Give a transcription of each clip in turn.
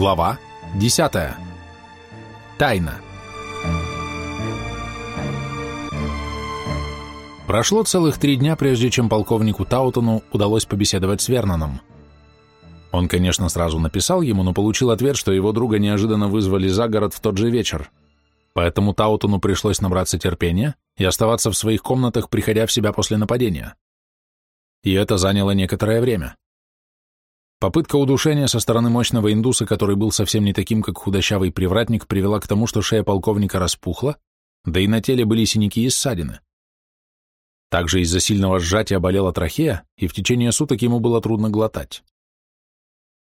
Глава 10. Тайна. Прошло целых три дня, прежде чем полковнику Таутону удалось побеседовать с Верноном. Он, конечно, сразу написал ему, но получил ответ, что его друга неожиданно вызвали за город в тот же вечер. Поэтому Таутону пришлось набраться терпения и оставаться в своих комнатах, приходя в себя после нападения. И это заняло некоторое время. Попытка удушения со стороны мощного индуса, который был совсем не таким, как худощавый привратник, привела к тому, что шея полковника распухла, да и на теле были синяки и ссадины. Также из-за сильного сжатия болела трахея, и в течение суток ему было трудно глотать.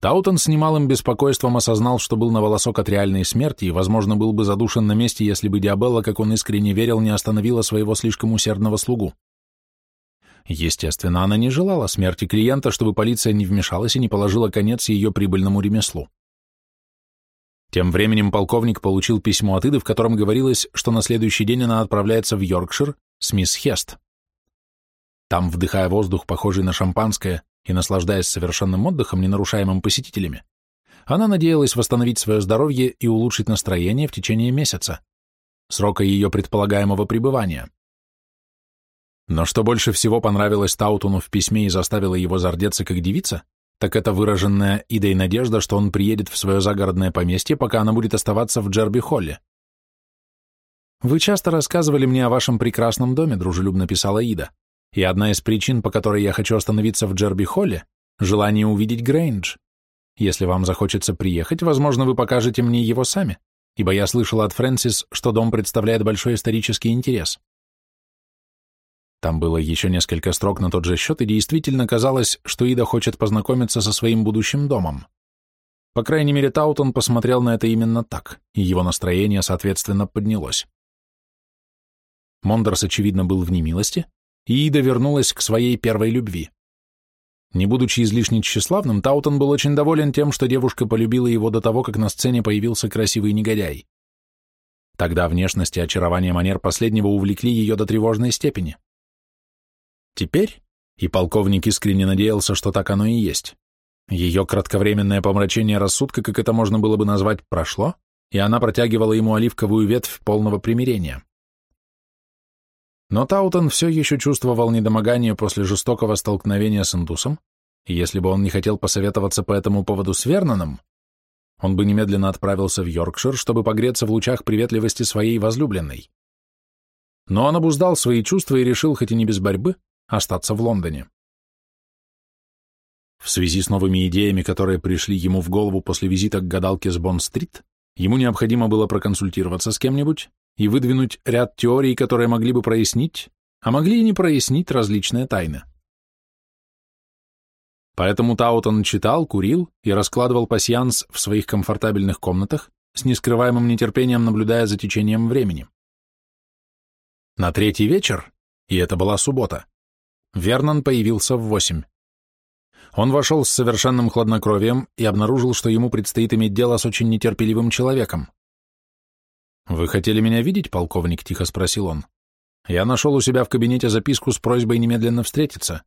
Таутон с немалым беспокойством осознал, что был на волосок от реальной смерти и, возможно, был бы задушен на месте, если бы Диабелла, как он искренне верил, не остановила своего слишком усердного слугу. Естественно, она не желала смерти клиента, чтобы полиция не вмешалась и не положила конец ее прибыльному ремеслу. Тем временем полковник получил письмо от Иды, в котором говорилось, что на следующий день она отправляется в Йоркшир с мисс Хест. Там, вдыхая воздух, похожий на шампанское, и наслаждаясь совершенным отдыхом, не нарушаемым посетителями, она надеялась восстановить свое здоровье и улучшить настроение в течение месяца, срока ее предполагаемого пребывания. Но что больше всего понравилось Таутону в письме и заставило его зардеться как девица, так это выраженная идея надежда, что он приедет в свое загородное поместье, пока она будет оставаться в Джерби-Холле. «Вы часто рассказывали мне о вашем прекрасном доме», — дружелюбно писала Ида. И одна из причин, по которой я хочу остановиться в Джерби-Холле, желание увидеть Грейндж. Если вам захочется приехать, возможно, вы покажете мне его сами, ибо я слышала от Фрэнсис, что дом представляет большой исторический интерес. Там было еще несколько строк на тот же счет, и действительно казалось, что Ида хочет познакомиться со своим будущим домом. По крайней мере, Таутон посмотрел на это именно так, и его настроение, соответственно, поднялось. Мондерс, очевидно, был в немилости, и Ида вернулась к своей первой любви. Не будучи излишне тщеславным, Таутон был очень доволен тем, что девушка полюбила его до того, как на сцене появился красивый негодяй. Тогда внешность и очарование манер последнего увлекли ее до тревожной степени. Теперь, и полковник искренне надеялся, что так оно и есть, ее кратковременное помрачение рассудка, как это можно было бы назвать, прошло, и она протягивала ему оливковую ветвь полного примирения. Но Таутон все еще чувствовал недомогание после жестокого столкновения с индусом, и если бы он не хотел посоветоваться по этому поводу с Верноном, он бы немедленно отправился в Йоркшир, чтобы погреться в лучах приветливости своей возлюбленной. Но он обуздал свои чувства и решил, хоть и не без борьбы, остаться в Лондоне. В связи с новыми идеями, которые пришли ему в голову после визита к гадалке с Бонн-стрит, ему необходимо было проконсультироваться с кем-нибудь, и выдвинуть ряд теорий, которые могли бы прояснить, а могли и не прояснить различные тайны. Поэтому Таутон читал, курил и раскладывал пасьянс в своих комфортабельных комнатах, с нескрываемым нетерпением наблюдая за течением времени. На третий вечер, и это была суббота, Вернон появился в восемь. Он вошел с совершенным хладнокровием и обнаружил, что ему предстоит иметь дело с очень нетерпеливым человеком. «Вы хотели меня видеть, полковник?» — тихо спросил он. «Я нашел у себя в кабинете записку с просьбой немедленно встретиться».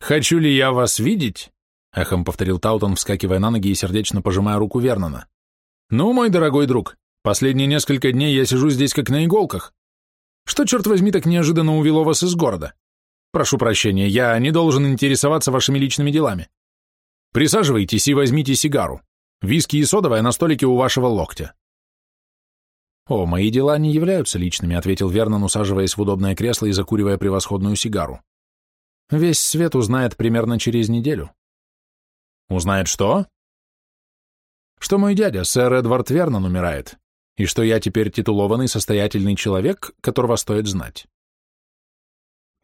«Хочу ли я вас видеть?» — эхом повторил Таутон, вскакивая на ноги и сердечно пожимая руку Вернона. «Ну, мой дорогой друг, последние несколько дней я сижу здесь как на иголках. Что, черт возьми, так неожиданно увело вас из города? Прошу прощения, я не должен интересоваться вашими личными делами. Присаживайтесь и возьмите сигару. Виски и содовая на столике у вашего локтя. «О, мои дела не являются личными», — ответил Вернон, усаживаясь в удобное кресло и закуривая превосходную сигару. «Весь свет узнает примерно через неделю». «Узнает что?» «Что мой дядя, сэр Эдвард Вернон, умирает, и что я теперь титулованный состоятельный человек, которого стоит знать».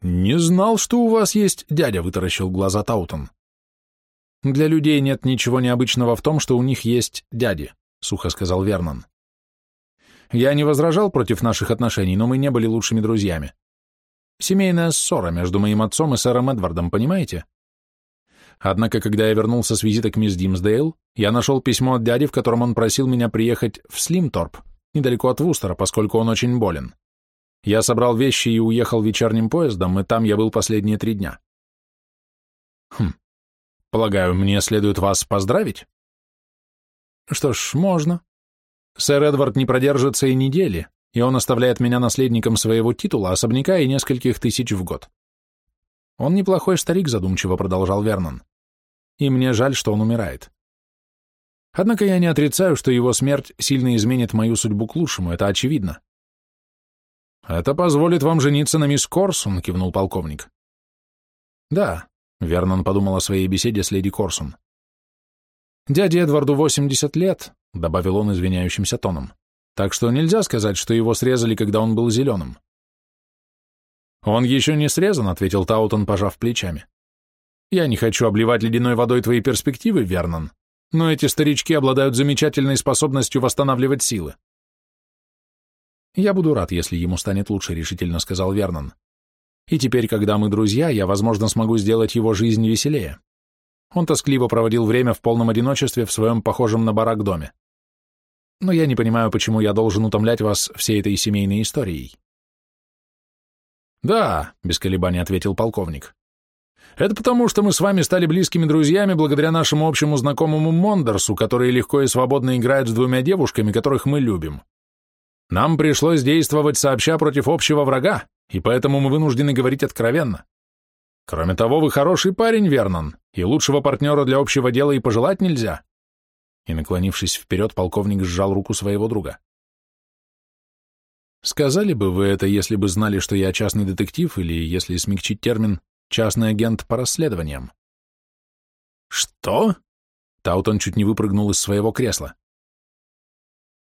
«Не знал, что у вас есть дядя», — вытаращил глаза Таутон. «Для людей нет ничего необычного в том, что у них есть дяди», — сухо сказал Вернон. Я не возражал против наших отношений, но мы не были лучшими друзьями. Семейная ссора между моим отцом и сэром Эдвардом, понимаете? Однако, когда я вернулся с визита к мисс Димсдейл, я нашел письмо от дяди, в котором он просил меня приехать в Слимторп, недалеко от Вустера, поскольку он очень болен. Я собрал вещи и уехал вечерним поездом, и там я был последние три дня. Хм, полагаю, мне следует вас поздравить? Что ж, можно. Сэр Эдвард не продержится и недели, и он оставляет меня наследником своего титула, особняка и нескольких тысяч в год. Он неплохой старик, задумчиво продолжал Вернон. И мне жаль, что он умирает. Однако я не отрицаю, что его смерть сильно изменит мою судьбу к лучшему, это очевидно. «Это позволит вам жениться на мисс Корсун», — кивнул полковник. «Да», — Вернон подумал о своей беседе с леди Корсун. «Дяде Эдварду 80 лет», — добавил он извиняющимся тоном, «так что нельзя сказать, что его срезали, когда он был зеленым». «Он еще не срезан», — ответил Таутон, пожав плечами. «Я не хочу обливать ледяной водой твои перспективы, Вернон, но эти старички обладают замечательной способностью восстанавливать силы. «Я буду рад, если ему станет лучше», — решительно сказал Вернон. «И теперь, когда мы друзья, я, возможно, смогу сделать его жизнь веселее». Он тоскливо проводил время в полном одиночестве в своем похожем на барак доме. «Но я не понимаю, почему я должен утомлять вас всей этой семейной историей». «Да», — без колебаний ответил полковник. «Это потому, что мы с вами стали близкими друзьями благодаря нашему общему знакомому Мондерсу, который легко и свободно играет с двумя девушками, которых мы любим. Нам пришлось действовать сообща против общего врага, и поэтому мы вынуждены говорить откровенно. Кроме того, вы хороший парень, Вернон, и лучшего партнера для общего дела и пожелать нельзя. И, наклонившись вперед, полковник сжал руку своего друга. Сказали бы вы это, если бы знали, что я частный детектив, или, если смягчить термин, частный агент по расследованиям. Что? Таутон чуть не выпрыгнул из своего кресла.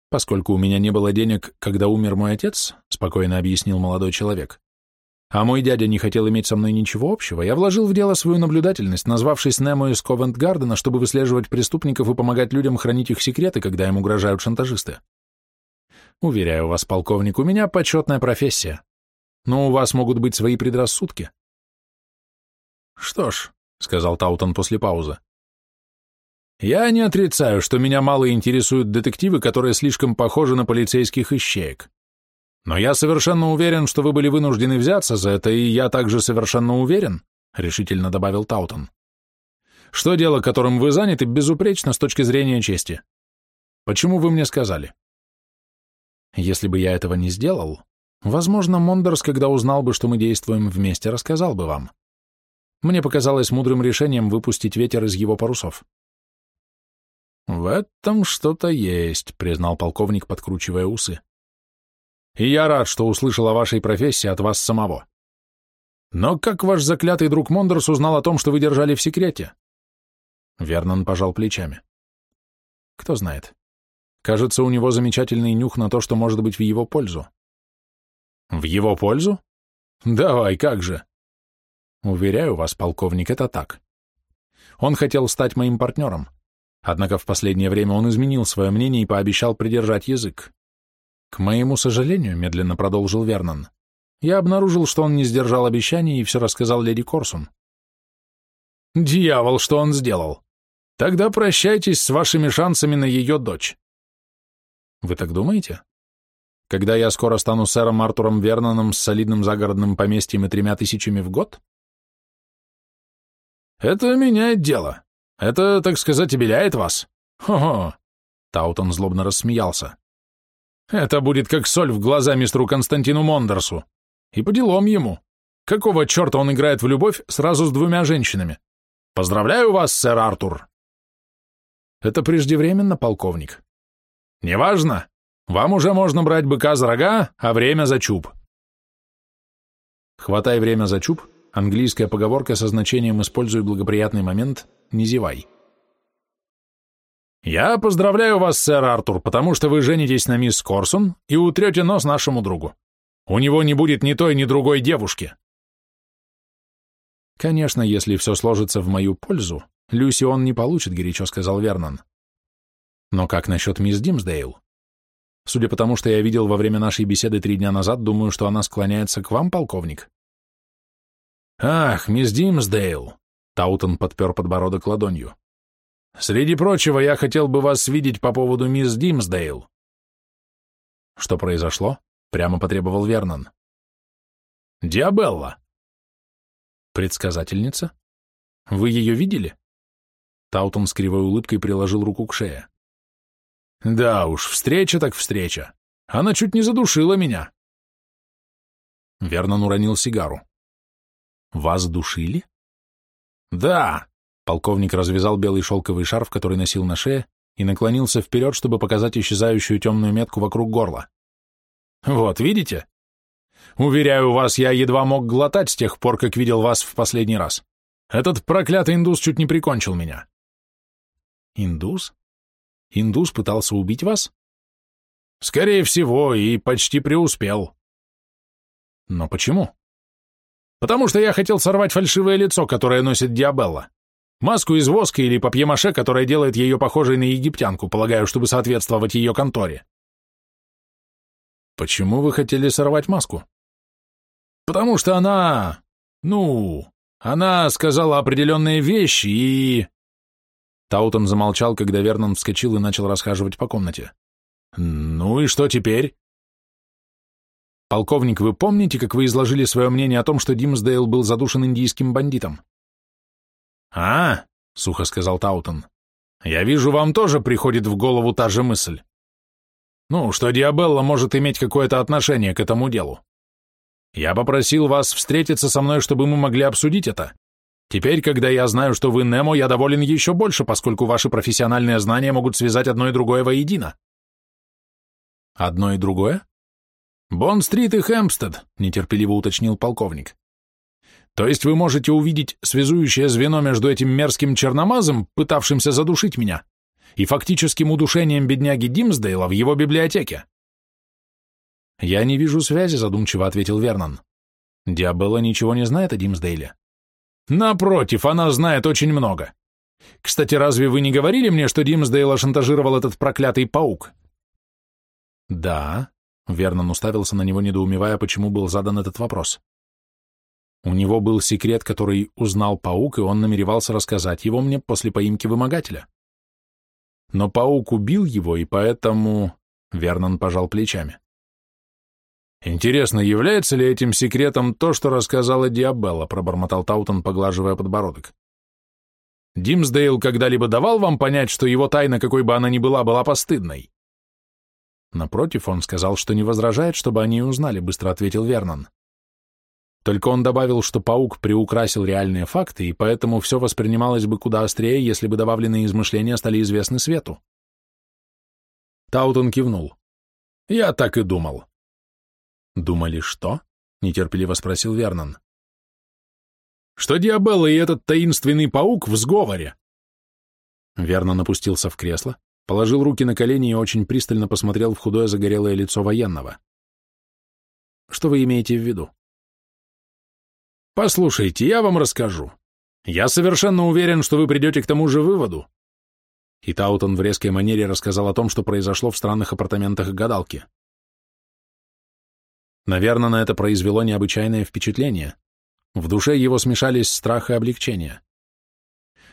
Поскольку у меня не было денег, когда умер мой отец, спокойно объяснил молодой человек, а мой дядя не хотел иметь со мной ничего общего, я вложил в дело свою наблюдательность, назвавшись Немо из Ковент-Гардена, чтобы выслеживать преступников и помогать людям хранить их секреты, когда им угрожают шантажисты. Уверяю вас, полковник, у меня почетная профессия. Но у вас могут быть свои предрассудки. Что ж, — сказал Таутон после паузы, я не отрицаю, что меня мало интересуют детективы, которые слишком похожи на полицейских ищеек. Но я совершенно уверен, что вы были вынуждены взяться за это, и я также совершенно уверен, — решительно добавил Таутон, — что дело, которым вы заняты, безупречно с точки зрения чести. Почему вы мне сказали? Если бы я этого не сделал, возможно, Мондерс, когда узнал бы, что мы действуем вместе, рассказал бы вам. Мне показалось мудрым решением выпустить ветер из его парусов. «В этом что-то есть», — признал полковник, подкручивая усы. «И я рад, что услышал о вашей профессии от вас самого. Но как ваш заклятый друг Мондерс узнал о том, что вы держали в секрете?» Вернон пожал плечами. «Кто знает. Кажется, у него замечательный нюх на то, что может быть в его пользу». «В его пользу? Давай, как же!» «Уверяю вас, полковник, это так. Он хотел стать моим партнером». Однако в последнее время он изменил свое мнение и пообещал придержать язык. К моему сожалению, медленно продолжил Вернон, я обнаружил, что он не сдержал обещаний и все рассказал леди Корсун. Дьявол, что он сделал! Тогда прощайтесь с вашими шансами на ее дочь. Вы так думаете? Когда я скоро стану сэром Артуром Верноном с солидным загородным поместьем и тремя тысячами в год? Это меняет дело. Это, так сказать, обеляет вас? Хо-хо!» Таутон злобно рассмеялся. «Это будет как соль в глаза мистеру Константину Мондерсу. И по делам ему. Какого черта он играет в любовь сразу с двумя женщинами? Поздравляю вас, сэр Артур!» «Это преждевременно, полковник?» «Неважно. Вам уже можно брать быка за рога, а время за чуб». «Хватай время за чуб» — английская поговорка со значением «используй благоприятный момент» не зевай. «Я поздравляю вас, сэр Артур, потому что вы женитесь на мисс Корсон и утрете нос нашему другу. У него не будет ни той, ни другой девушки». «Конечно, если все сложится в мою пользу, Люси он не получит», — горячо сказал Вернон. «Но как насчет мисс Димсдейл? Судя по тому, что я видел во время нашей беседы три дня назад, думаю, что она склоняется к вам, полковник». «Ах, мисс Димсдейл!» Таутон подпер подбородок ладонью. «Среди прочего, я хотел бы вас видеть по поводу мисс Димсдейл». «Что произошло?» — прямо потребовал Вернон. «Диабелла». «Предсказательница? Вы ее видели?» Таутон с кривой улыбкой приложил руку к шее. Да уж, встреча так встреча. Она чуть не задушила меня. Вернон уронил сигару. Вас душили? Да. Полковник развязал белый шелковый шарф, который носил на шее, и наклонился вперед, чтобы показать исчезающую темную метку вокруг горла. Вот, видите? Уверяю вас, я едва мог глотать с тех пор, как видел вас в последний раз. Этот проклятый индус чуть не прикончил меня. Индус? Индус пытался убить вас? Скорее всего, и почти преуспел. Но почему? Потому что я хотел сорвать фальшивое лицо, которое носит Диабелла. Маску из воска или папье-маше, которая делает ее похожей на египтянку, полагаю, чтобы соответствовать ее конторе. Почему вы хотели сорвать маску? Потому что она... ну... Она сказала определенные вещи и... Таутон замолчал, когда Вернон вскочил и начал расхаживать по комнате. «Ну и что теперь?» «Полковник, вы помните, как вы изложили свое мнение о том, что Димсдейл был задушен индийским бандитом?» «А, — сухо сказал Таутон, — я вижу, вам тоже приходит в голову та же мысль. Ну, что Диабелла может иметь какое-то отношение к этому делу. Я попросил вас встретиться со мной, чтобы мы могли обсудить это. Теперь, когда я знаю, что вы Немо, я доволен еще больше, поскольку ваши профессиональные знания могут связать одно и другое воедино. Одно и другое? Бонн-стрит и Хэмпстед, нетерпеливо уточнил полковник. То есть вы можете увидеть связующее звено между этим мерзким черномазом, пытавшимся задушить меня, и фактическим удушением бедняги Димсдейла в его библиотеке? Я не вижу связи, задумчиво ответил Вернон. Диабелла ничего не знает о Димсдейле. Напротив, она знает очень много. Кстати, разве вы не говорили мне, что Димсдейла шантажировал этот проклятый паук? Да, Вернон уставился на него, недоумевая, почему был задан этот вопрос. У него был секрет, который узнал паук, и он намеревался рассказать его мне после поимки вымогателя. Но паук убил его, и поэтому... Вернон пожал плечами. Интересно, является ли этим секретом то, что рассказала Диабелла, пробормотал Таутон, поглаживая подбородок. Димсдейл когда-либо давал вам понять, что его тайна, какой бы она ни была, была постыдной? Напротив, он сказал, что не возражает, чтобы они узнали, быстро ответил Вернон. Только он добавил, что паук приукрасил реальные факты, и поэтому все воспринималось бы куда острее, если бы добавленные измышления стали известны свету. Таутон кивнул. «Я так и думал». «Думали что?» — нетерпеливо спросил Вернон. «Что Диабелла и этот таинственный паук в сговоре?» Вернон опустился в кресло, положил руки на колени и очень пристально посмотрел в худое загорелое лицо военного. «Что вы имеете в виду?» Послушайте, я вам расскажу. Я совершенно уверен, что вы придете к тому же выводу. И Таутон в резкой манере рассказал о том, что произошло в странных апартаментах гадалки. Наверное, на это произвело необычайное впечатление. В душе его смешались страх и облегчение.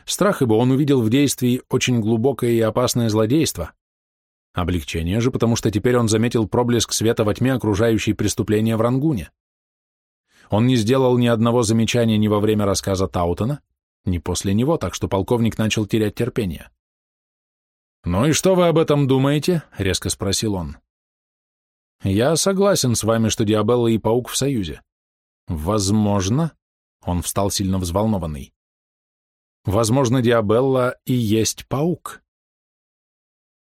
Страх, ибо он увидел в действии очень глубокое и опасное злодейство. Облегчение же, потому что теперь он заметил проблеск света во тьме, окружающей преступления в Рангуне. Он не сделал ни одного замечания ни во время рассказа Таутона, ни после него, так что полковник начал терять терпение. «Ну и что вы об этом думаете?» — резко спросил он. «Я согласен с вами, что Диабелла и Паук в союзе. Возможно...» — он встал сильно взволнованный. «Возможно, Диабелла и есть Паук».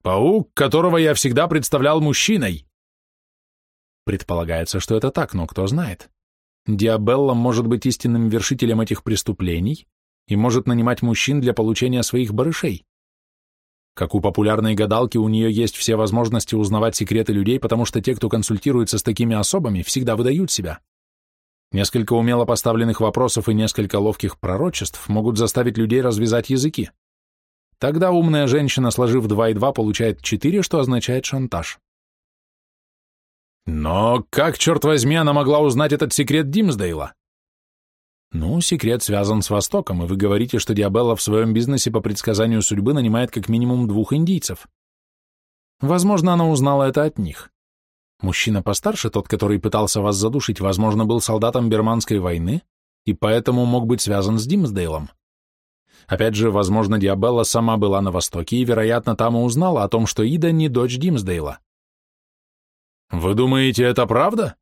«Паук, которого я всегда представлял мужчиной!» Предполагается, что это так, но кто знает. Диабелла может быть истинным вершителем этих преступлений и может нанимать мужчин для получения своих барышей. Как у популярной гадалки, у нее есть все возможности узнавать секреты людей, потому что те, кто консультируется с такими особами, всегда выдают себя. Несколько умело поставленных вопросов и несколько ловких пророчеств могут заставить людей развязать языки. Тогда умная женщина, сложив 2 и 2, получает 4, что означает шантаж. Но как, черт возьми, она могла узнать этот секрет Димсдейла? Ну, секрет связан с Востоком, и вы говорите, что Диабелла в своем бизнесе по предсказанию судьбы нанимает как минимум двух индийцев. Возможно, она узнала это от них. Мужчина постарше, тот, который пытался вас задушить, возможно, был солдатом Берманской войны и поэтому мог быть связан с Димсдейлом. Опять же, возможно, Диабелла сама была на Востоке и, вероятно, там и узнала о том, что Ида не дочь Димсдейла. «Вы думаете, это правда?»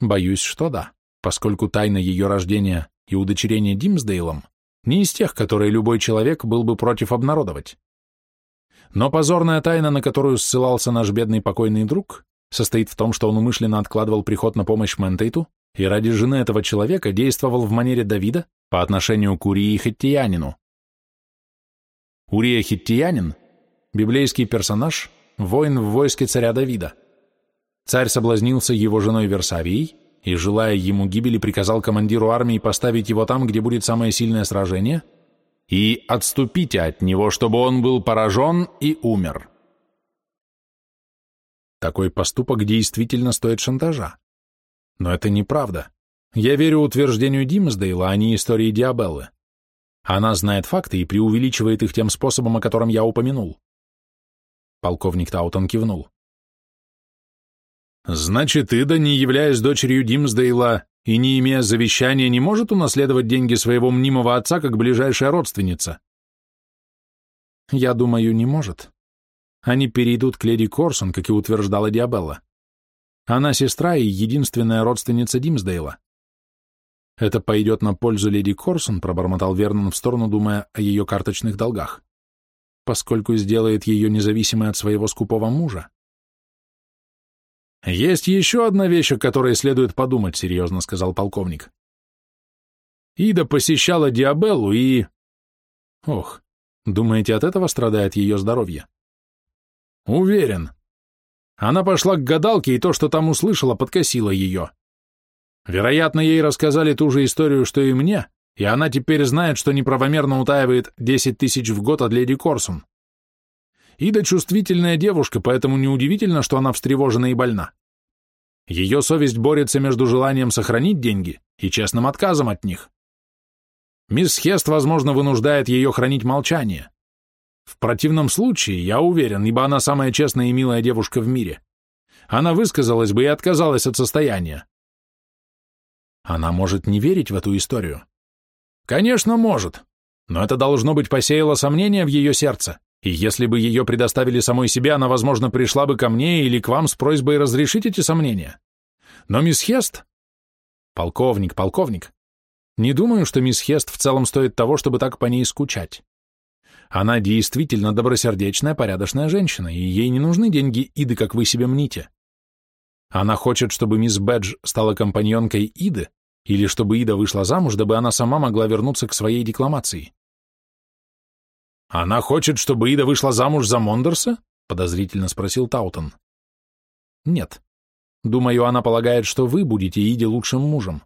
Боюсь, что да, поскольку тайна ее рождения и удочерения Димсдейлом не из тех, которые любой человек был бы против обнародовать. Но позорная тайна, на которую ссылался наш бедный покойный друг, состоит в том, что он умышленно откладывал приход на помощь Ментейту и ради жены этого человека действовал в манере Давида по отношению к Урии Хиттиянину. Урия Хиттиянин – библейский персонаж, воин в войске царя Давида. Царь соблазнился его женой Версавией и, желая ему гибели, приказал командиру армии поставить его там, где будет самое сильное сражение, и отступите от него, чтобы он был поражен и умер. Такой поступок действительно стоит шантажа. Но это неправда. Я верю утверждению Димсдейла, а не истории Диабеллы. Она знает факты и преувеличивает их тем способом, о котором я упомянул. Полковник Таутон кивнул. Значит, Ида, не являясь дочерью Димсдейла и не имея завещания, не может унаследовать деньги своего мнимого отца как ближайшая родственница? Я думаю, не может. Они перейдут к леди Корсон, как и утверждала Диабелла. Она сестра и единственная родственница Димсдейла. Это пойдет на пользу леди Корсон, пробормотал Вернон в сторону, думая о ее карточных долгах, поскольку сделает ее независимой от своего скупого мужа. «Есть еще одна вещь, о которой следует подумать», — серьезно сказал полковник. Ида посещала Диабеллу и... Ох, думаете, от этого страдает ее здоровье? Уверен. Она пошла к гадалке, и то, что там услышала, подкосило ее. Вероятно, ей рассказали ту же историю, что и мне, и она теперь знает, что неправомерно утаивает 10 тысяч в год от леди Корсун. Ида чувствительная девушка, поэтому неудивительно, что она встревожена и больна. Ее совесть борется между желанием сохранить деньги и честным отказом от них. Мисс Хест, возможно, вынуждает ее хранить молчание. В противном случае, я уверен, ибо она самая честная и милая девушка в мире, она высказалась бы и отказалась от состояния. Она может не верить в эту историю. Конечно, может, но это должно быть посеяло сомнения в ее сердце, и если бы ее предоставили самой себе, она, возможно, пришла бы ко мне или к вам с просьбой разрешить эти сомнения. Но мисс Хест... Полковник, полковник, не думаю, что мисс Хест в целом стоит того, чтобы так по ней скучать. Она действительно добросердечная, порядочная женщина, и ей не нужны деньги Иды, как вы себе мните. Она хочет, чтобы мисс Бэдж стала компаньонкой Иды, или чтобы Ида вышла замуж, дабы она сама могла вернуться к своей декламации. «Она хочет, чтобы Ида вышла замуж за Мондерса?» — подозрительно спросил Таутон. «Нет. Думаю, она полагает, что вы будете Иде лучшим мужем».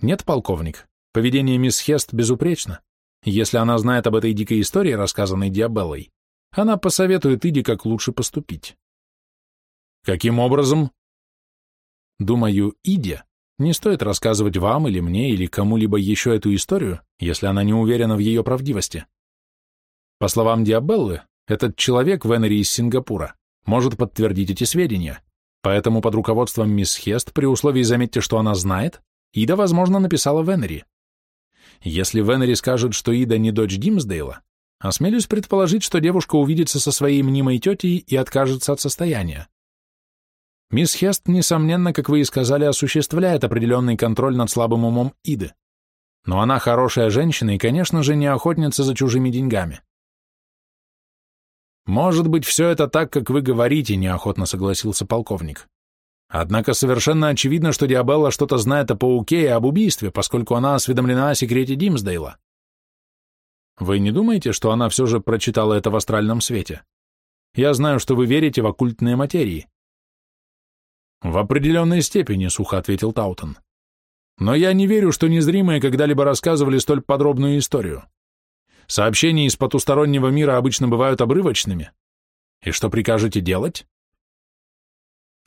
«Нет, полковник, поведение мисс Хест безупречно. Если она знает об этой дикой истории, рассказанной Диабеллой, она посоветует Иди, как лучше поступить. Каким образом? Думаю, Иде не стоит рассказывать вам или мне или кому-либо еще эту историю, если она не уверена в ее правдивости. По словам Диабеллы, этот человек в Эннери из Сингапура может подтвердить эти сведения, поэтому под руководством мисс Хест, при условии, заметьте, что она знает, Ида, возможно, написала в Эннери. Если Венери скажет, что Ида не дочь Димсдейла, осмелюсь предположить, что девушка увидится со своей мнимой тетей и откажется от состояния. Мисс Хест, несомненно, как вы и сказали, осуществляет определенный контроль над слабым умом Иды. Но она хорошая женщина и, конечно же, не охотница за чужими деньгами. «Может быть, все это так, как вы говорите», — неохотно согласился полковник. Однако совершенно очевидно, что Диабелла что-то знает о пауке и об убийстве, поскольку она осведомлена о секрете Димсдейла. Вы не думаете, что она все же прочитала это в астральном свете? Я знаю, что вы верите в оккультные материи. В определенной степени, сухо ответил Таутон. Но я не верю, что незримые когда-либо рассказывали столь подробную историю. Сообщения из потустороннего мира обычно бывают обрывочными. И что прикажете делать?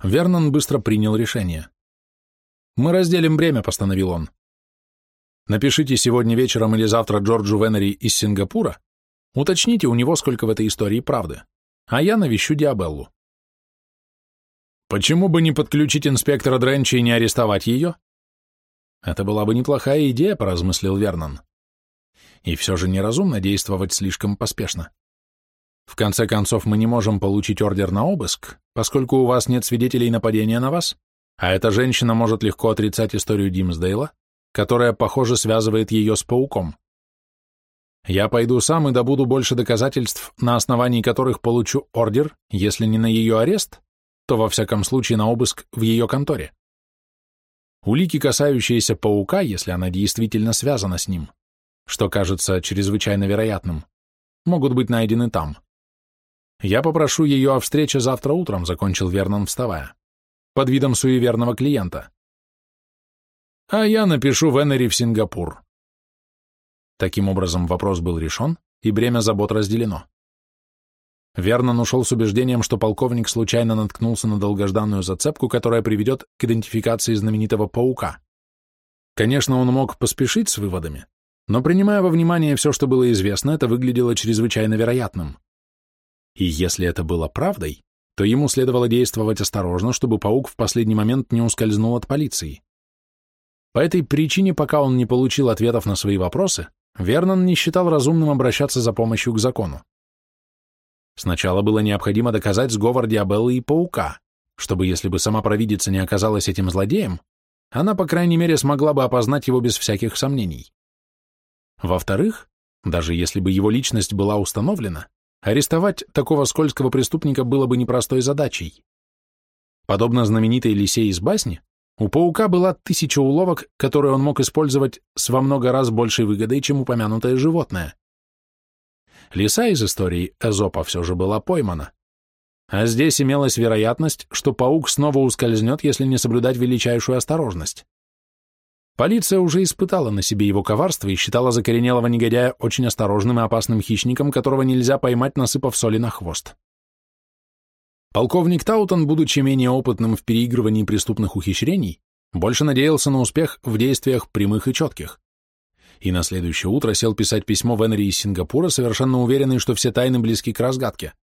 Вернон быстро принял решение. «Мы разделим бремя», — постановил он. «Напишите сегодня вечером или завтра Джорджу Веннери из Сингапура, уточните у него, сколько в этой истории правды, а я навещу Диабеллу». «Почему бы не подключить инспектора Дренча и не арестовать ее?» «Это была бы неплохая идея», — поразмыслил Вернон. И все же неразумно действовать слишком поспешно. В конце концов, мы не можем получить ордер на обыск, поскольку у вас нет свидетелей нападения на вас, а эта женщина может легко отрицать историю Димсдейла, которая, похоже, связывает ее с пауком. Я пойду сам и добуду больше доказательств, на основании которых получу ордер, если не на ее арест, то во всяком случае на обыск в ее конторе. Улики, касающиеся паука, если она действительно связана с ним, что кажется чрезвычайно вероятным, могут быть найдены там. Я попрошу ее о встрече завтра утром, закончил Вернон, вставая, под видом суеверного клиента. А я напишу Венери в Сингапур. Таким образом, вопрос был решен, и бремя забот разделено. Вернон ушел с убеждением, что полковник случайно наткнулся на долгожданную зацепку, которая приведет к идентификации знаменитого паука. Конечно, он мог поспешить с выводами, но принимая во внимание все, что было известно, это выглядело чрезвычайно вероятным. И если это было правдой, то ему следовало действовать осторожно, чтобы паук в последний момент не ускользнул от полиции. По этой причине, пока он не получил ответов на свои вопросы, Вернон не считал разумным обращаться за помощью к закону. Сначала было необходимо доказать сговор Диабеллы и Паука, чтобы, если бы сама провидица не оказалась этим злодеем, она, по крайней мере, смогла бы опознать его без всяких сомнений. Во-вторых, даже если бы его личность была установлена, арестовать такого скользкого преступника было бы непростой задачей. Подобно знаменитой лисе из басни, у паука была тысяча уловок, которые он мог использовать с во много раз большей выгодой, чем упомянутое животное. Лиса из истории Эзопа все же была поймана. А здесь имелась вероятность, что паук снова ускользнет, если не соблюдать величайшую осторожность. Полиция уже испытала на себе его коварство и считала закоренелого негодяя очень осторожным и опасным хищником, которого нельзя поймать, насыпав соли на хвост. Полковник Таутон, будучи менее опытным в переигрывании преступных ухищрений, больше надеялся на успех в действиях прямых и четких. И на следующее утро сел писать письмо Венери из Сингапура, совершенно уверенный, что все тайны близки к разгадке.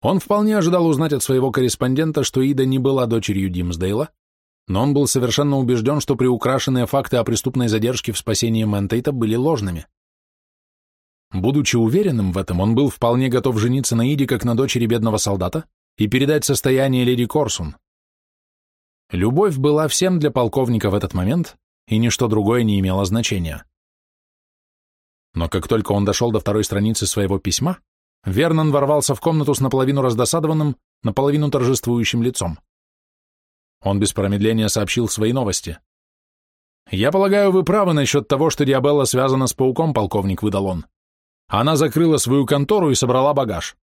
Он вполне ожидал узнать от своего корреспондента, что Ида не была дочерью Димсдейла, но он был совершенно убежден, что приукрашенные факты о преступной задержке в спасении Мэнтейта были ложными. Будучи уверенным в этом, он был вполне готов жениться на Иде как на дочери бедного солдата и передать состояние леди Корсун. Любовь была всем для полковника в этот момент, и ничто другое не имело значения. Но как только он дошел до второй страницы своего письма, Вернон ворвался в комнату с наполовину раздосадованным, наполовину торжествующим лицом. Он без промедления сообщил свои новости. «Я полагаю, вы правы насчет того, что Диабелла связана с пауком, полковник», — выдал он. Она закрыла свою контору и собрала багаж.